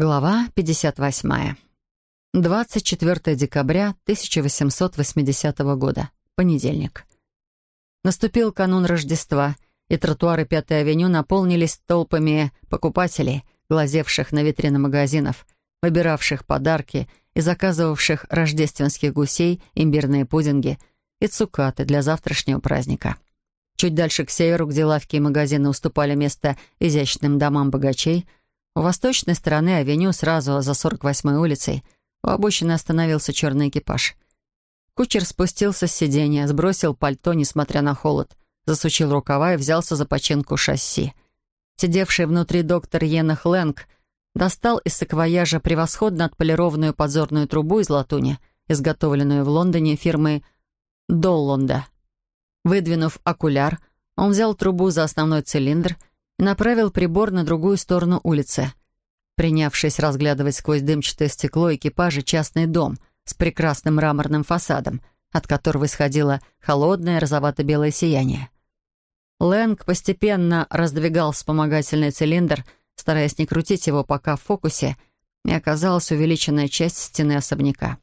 Глава 58. 24 декабря 1880 года. Понедельник. Наступил канун Рождества, и тротуары Пятой авеню наполнились толпами покупателей, глазевших на витрины магазинов, выбиравших подарки и заказывавших рождественских гусей, имбирные пудинги и цукаты для завтрашнего праздника. Чуть дальше к северу, где лавки и магазины уступали место изящным домам богачей, у восточной стороны авеню, сразу за 48-й улицей, у обочины остановился черный экипаж. Кучер спустился с сиденья, сбросил пальто, несмотря на холод, засучил рукава и взялся за починку шасси. Сидевший внутри доктор Йенах Лэнг достал из саквояжа превосходно отполированную подзорную трубу из латуни, изготовленную в Лондоне фирмой Доллонда. Выдвинув окуляр, он взял трубу за основной цилиндр — направил прибор на другую сторону улицы. Принявшись разглядывать сквозь дымчатое стекло экипажа частный дом с прекрасным мраморным фасадом, от которого исходило холодное розовато-белое сияние. Лэнг постепенно раздвигал вспомогательный цилиндр, стараясь не крутить его пока в фокусе, и оказалась увеличенная часть стены особняка.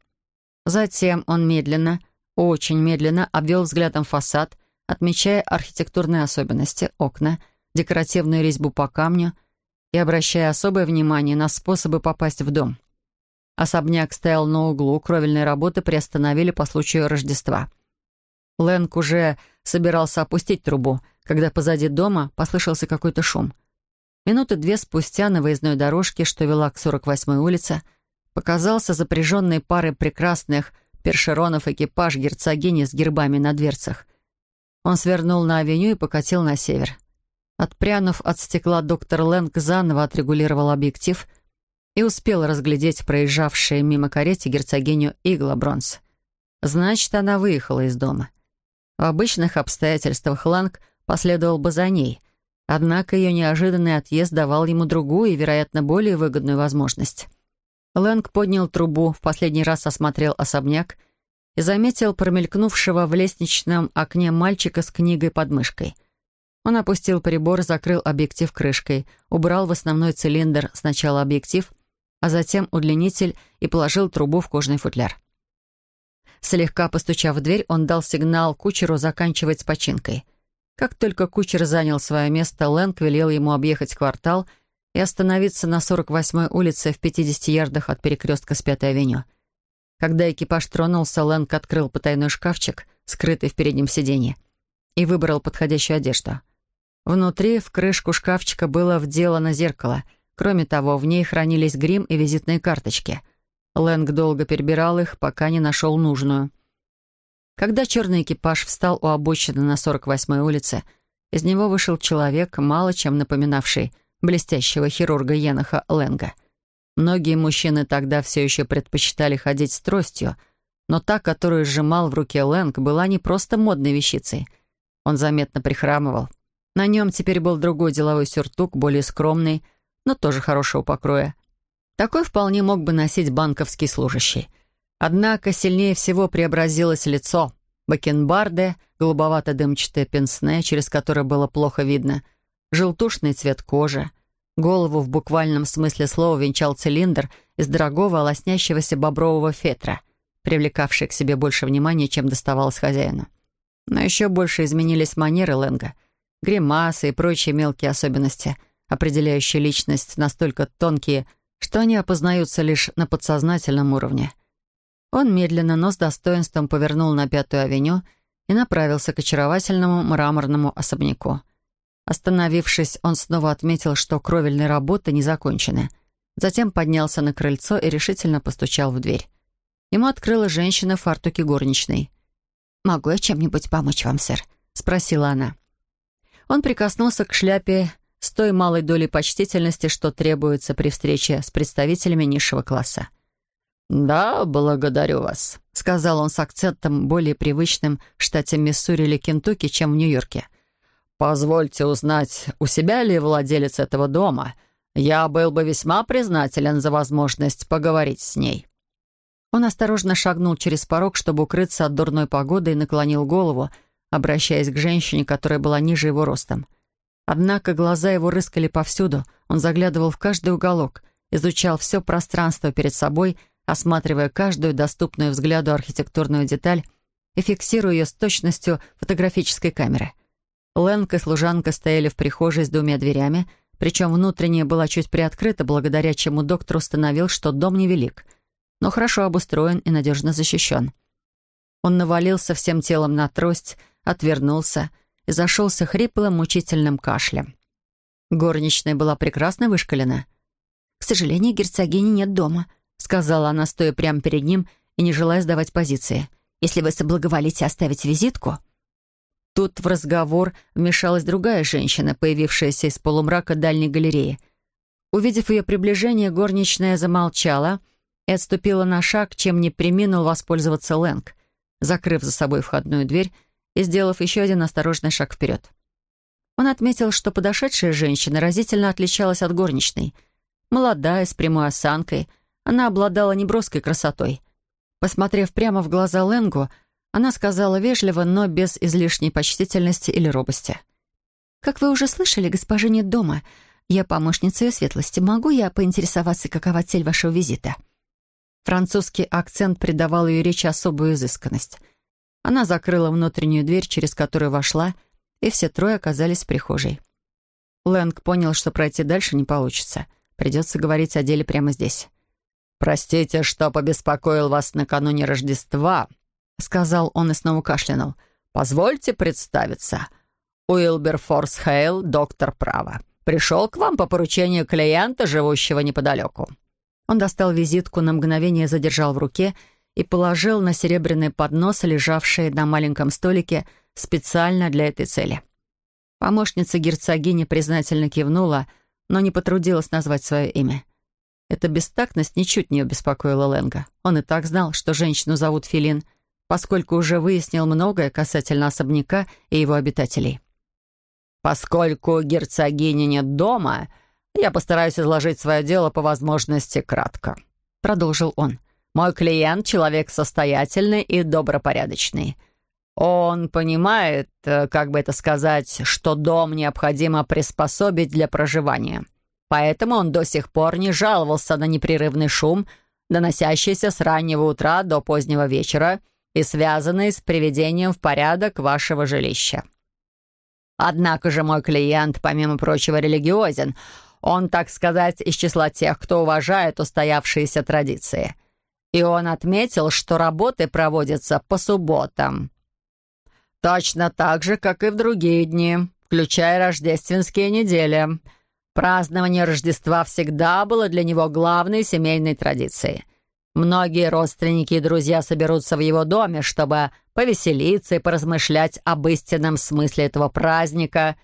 Затем он медленно, очень медленно обвел взглядом фасад, отмечая архитектурные особенности, окна — декоративную резьбу по камню и обращая особое внимание на способы попасть в дом. Особняк стоял на углу, кровельные работы приостановили по случаю Рождества. Лэнг уже собирался опустить трубу, когда позади дома послышался какой-то шум. Минуты две спустя на выездной дорожке, что вела к 48-й улице, показался запряженный парой прекрасных першеронов экипаж герцогини с гербами на дверцах. Он свернул на авеню и покатил на север. Отпрянув от стекла, доктор Лэнг заново отрегулировал объектив и успел разглядеть проезжавшие мимо карете герцогиню Игла Бронс. Значит, она выехала из дома. В обычных обстоятельствах Ланг последовал бы за ней, однако ее неожиданный отъезд давал ему другую и, вероятно, более выгодную возможность. Лэнг поднял трубу, в последний раз осмотрел особняк и заметил промелькнувшего в лестничном окне мальчика с книгой под мышкой — он опустил прибор, закрыл объектив крышкой, убрал в основной цилиндр сначала объектив, а затем удлинитель и положил трубу в кожный футляр. Слегка постучав в дверь, он дал сигнал кучеру заканчивать с починкой. Как только кучер занял свое место, Лэнг велел ему объехать квартал и остановиться на 48-й улице в 50 ярдах от перекрестка с 5-й авеню. Когда экипаж тронулся, Лэнг открыл потайной шкафчик, скрытый в переднем сиденье, и выбрал подходящую одежду — Внутри в крышку шкафчика было вделано зеркало. Кроме того, в ней хранились грим и визитные карточки. Лэнг долго перебирал их, пока не нашел нужную. Когда черный экипаж встал у обочины на 48-й улице, из него вышел человек, мало чем напоминавший блестящего хирурга Еноха Лэнга. Многие мужчины тогда все еще предпочитали ходить с тростью, но та, которую сжимал в руке Лэнг, была не просто модной вещицей. Он заметно прихрамывал, на нем теперь был другой деловой сюртук, более скромный, но тоже хорошего покроя. Такой вполне мог бы носить банковский служащий. Однако сильнее всего преобразилось лицо. Бакенбарды, голубовато-дымчатое пенсне, через которое было плохо видно, желтушный цвет кожи. Голову в буквальном смысле слова венчал цилиндр из дорогого, лоснящегося бобрового фетра, привлекавший к себе больше внимания, чем доставалось хозяину. Но еще больше изменились манеры Лэнга — гримасы и прочие мелкие особенности, определяющие личность, настолько тонкие, что они опознаются лишь на подсознательном уровне. Он медленно, но с достоинством повернул на Пятую авеню и направился к очаровательному мраморному особняку. Остановившись, он снова отметил, что кровельные работы не закончены. Затем поднялся на крыльцо и решительно постучал в дверь. Ему открыла женщина в фартуке горничной. «Могу я чем-нибудь помочь вам, сэр?» — спросила она. Он прикоснулся к шляпе с той малой долей почтительности, что требуется при встрече с представителями низшего класса. «Да, благодарю вас», — сказал он с акцентом более привычным в штате Миссури или Кентукки, чем в Нью-Йорке. «Позвольте узнать, у себя ли владелец этого дома? Я был бы весьма признателен за возможность поговорить с ней». Он осторожно шагнул через порог, чтобы укрыться от дурной погоды, и наклонил голову, обращаясь к женщине, которая была ниже его ростом. Однако глаза его рыскали повсюду, он заглядывал в каждый уголок, изучал все пространство перед собой, осматривая каждую доступную взгляду архитектурную деталь и фиксируя ее с точностью фотографической камеры. Лэнг и служанка стояли в прихожей с двумя дверями, причем внутренняя была чуть приоткрыта, благодаря чему доктор установил, что дом невелик, но хорошо обустроен и надежно защищен. Он навалился всем телом на трость, отвернулся и зашелся хриплым, мучительным кашлем. Горничная была прекрасно вышкалена. «К сожалению, герцогини нет дома», — сказала она, стоя прямо перед ним и не желая сдавать позиции. «Если вы соблаговолите оставить визитку...» Тут в разговор вмешалась другая женщина, появившаяся из полумрака дальней галереи. Увидев ее приближение, горничная замолчала и отступила на шаг, чем не приминул воспользоваться Лэнг, закрыв за собой входную дверь и сделав еще один осторожный шаг вперед. Он отметил, что подошедшая женщина разительно отличалась от горничной. Молодая, с прямой осанкой, она обладала неброской красотой. Посмотрев прямо в глаза Ленгу, она сказала вежливо, но без излишней почтительности или робости. «Как вы уже слышали, госпожа нет дома. Я помощница ее светлости. Могу я поинтересоваться, какова цель вашего визита?» Французский акцент придавал ее речи особую изысканность. Она закрыла внутреннюю дверь, через которую вошла, и все трое оказались в прихожей. Лэнг понял, что пройти дальше не получится. Придется говорить о деле прямо здесь. «Простите, что побеспокоил вас накануне Рождества», — сказал он и снова кашлянул. «Позвольте представиться. Уилберфорс Хейл, доктор права. Пришел к вам по поручению клиента, живущего неподалеку». Он достал визитку, на мгновение задержал в руке и положил на серебряный поднос, лежавший на маленьком столике, специально для этой цели. Помощница герцогини признательно кивнула, но не потрудилась назвать свое имя. Эта бестактность ничуть не обеспокоила Ленга. Он и так знал, что женщину зовут Филин, поскольку уже выяснил многое касательно особняка и его обитателей. «Поскольку герцогини нет дома, я постараюсь изложить свое дело по возможности кратко», — продолжил он. «Мой клиент — человек состоятельный и добропорядочный. Он понимает, э, как бы это сказать, что дом необходимо приспособить для проживания. Поэтому он до сих пор не жаловался на непрерывный шум, доносящийся с раннего утра до позднего вечера и связанный с приведением в порядок вашего жилища. Однако же мой клиент, помимо прочего, религиозен. Он, так сказать, из числа тех, кто уважает устоявшиеся традиции. И он отметил, что работы проводятся по субботам. Точно так же, как и в другие дни, включая рождественские недели. Празднование Рождества всегда было для него главной семейной традицией. Многие родственники и друзья соберутся в его доме, чтобы повеселиться и поразмышлять об истинном смысле этого праздника.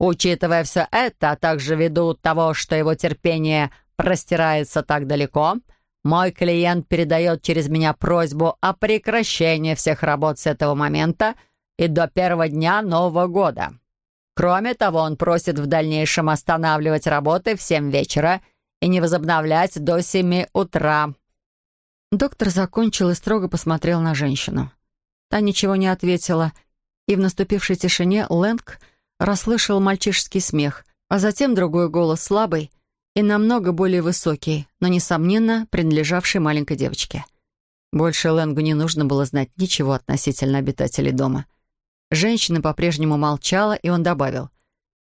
Учитывая все это, а также ввиду того, что его терпение простирается так далеко, мой клиент передает через меня просьбу о прекращении всех работ с этого момента — и до первого дня Нового года. Кроме того, он просит в дальнейшем останавливать работы в семь вечера и не возобновлять до семи утра». Доктор закончил и строго посмотрел на женщину. Та ничего не ответила, и в наступившей тишине Лэнг расслышал мальчишеский смех, а затем другой голос, слабый и намного более высокий, но, несомненно, принадлежавший маленькой девочке. Больше Лэнгу не нужно было знать ничего относительно обитателей дома. Женщина по-прежнему молчала, и он добавил.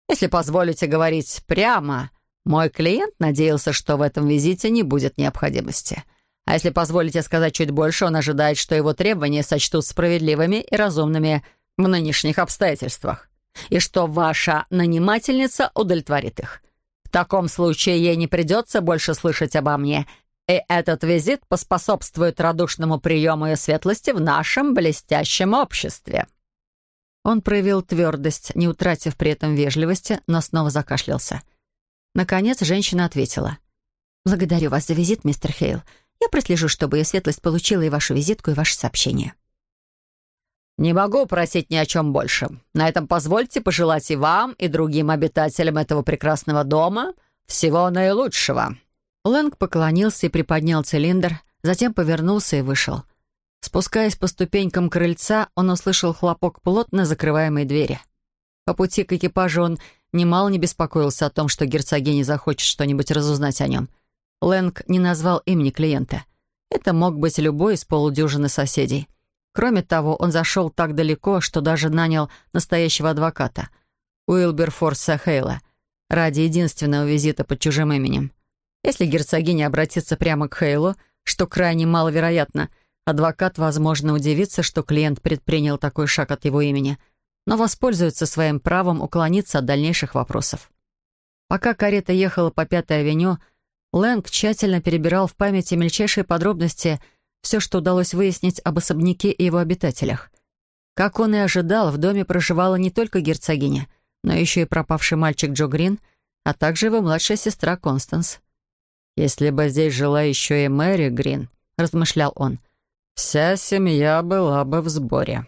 «Если позволите говорить прямо, мой клиент надеялся, что в этом визите не будет необходимости. А если позволите сказать чуть больше, он ожидает, что его требования сочтут справедливыми и разумными в нынешних обстоятельствах, и что ваша нанимательница удовлетворит их. Таком случае ей не придется больше слышать обо мне, и этот визит поспособствует радушному приему и светлости в нашем блестящем обществе». Он проявил твердость, не утратив при этом вежливости, но снова закашлялся. Наконец женщина ответила. «Благодарю вас за визит, мистер Хейл. Я прослежу, чтобы ее светлость получила и вашу визитку, и ваше сообщение». «Не могу просить ни о чем больше. На этом позвольте пожелать и вам, и другим обитателям этого прекрасного дома всего наилучшего». Лэнг поклонился и приподнял цилиндр, затем повернулся и вышел. Спускаясь по ступенькам крыльца, он услышал хлопок плотно закрываемой двери. По пути к экипажу он немало не беспокоился о том, что герцогиня захочет что-нибудь разузнать о нем. Лэнг не назвал имени клиента. Это мог быть любой из полудюжины соседей. Кроме того, он зашел так далеко, что даже нанял настоящего адвоката, Уилберфорса Хейла, ради единственного визита под чужим именем. Если герцогиня обратится прямо к Хейлу, что крайне маловероятно, адвокат, возможно, удивится, что клиент предпринял такой шаг от его имени, но воспользуется своим правом уклониться от дальнейших вопросов. Пока карета ехала по Пятой авеню, Лэнг тщательно перебирал в памяти мельчайшие подробности – все, что удалось выяснить об особняке и его обитателях. Как он и ожидал, в доме проживала не только герцогиня, но еще и пропавший мальчик Джо Грин, а также его младшая сестра Констанс. «Если бы здесь жила еще и Мэри Грин», — размышлял он, — «вся семья была бы в сборе».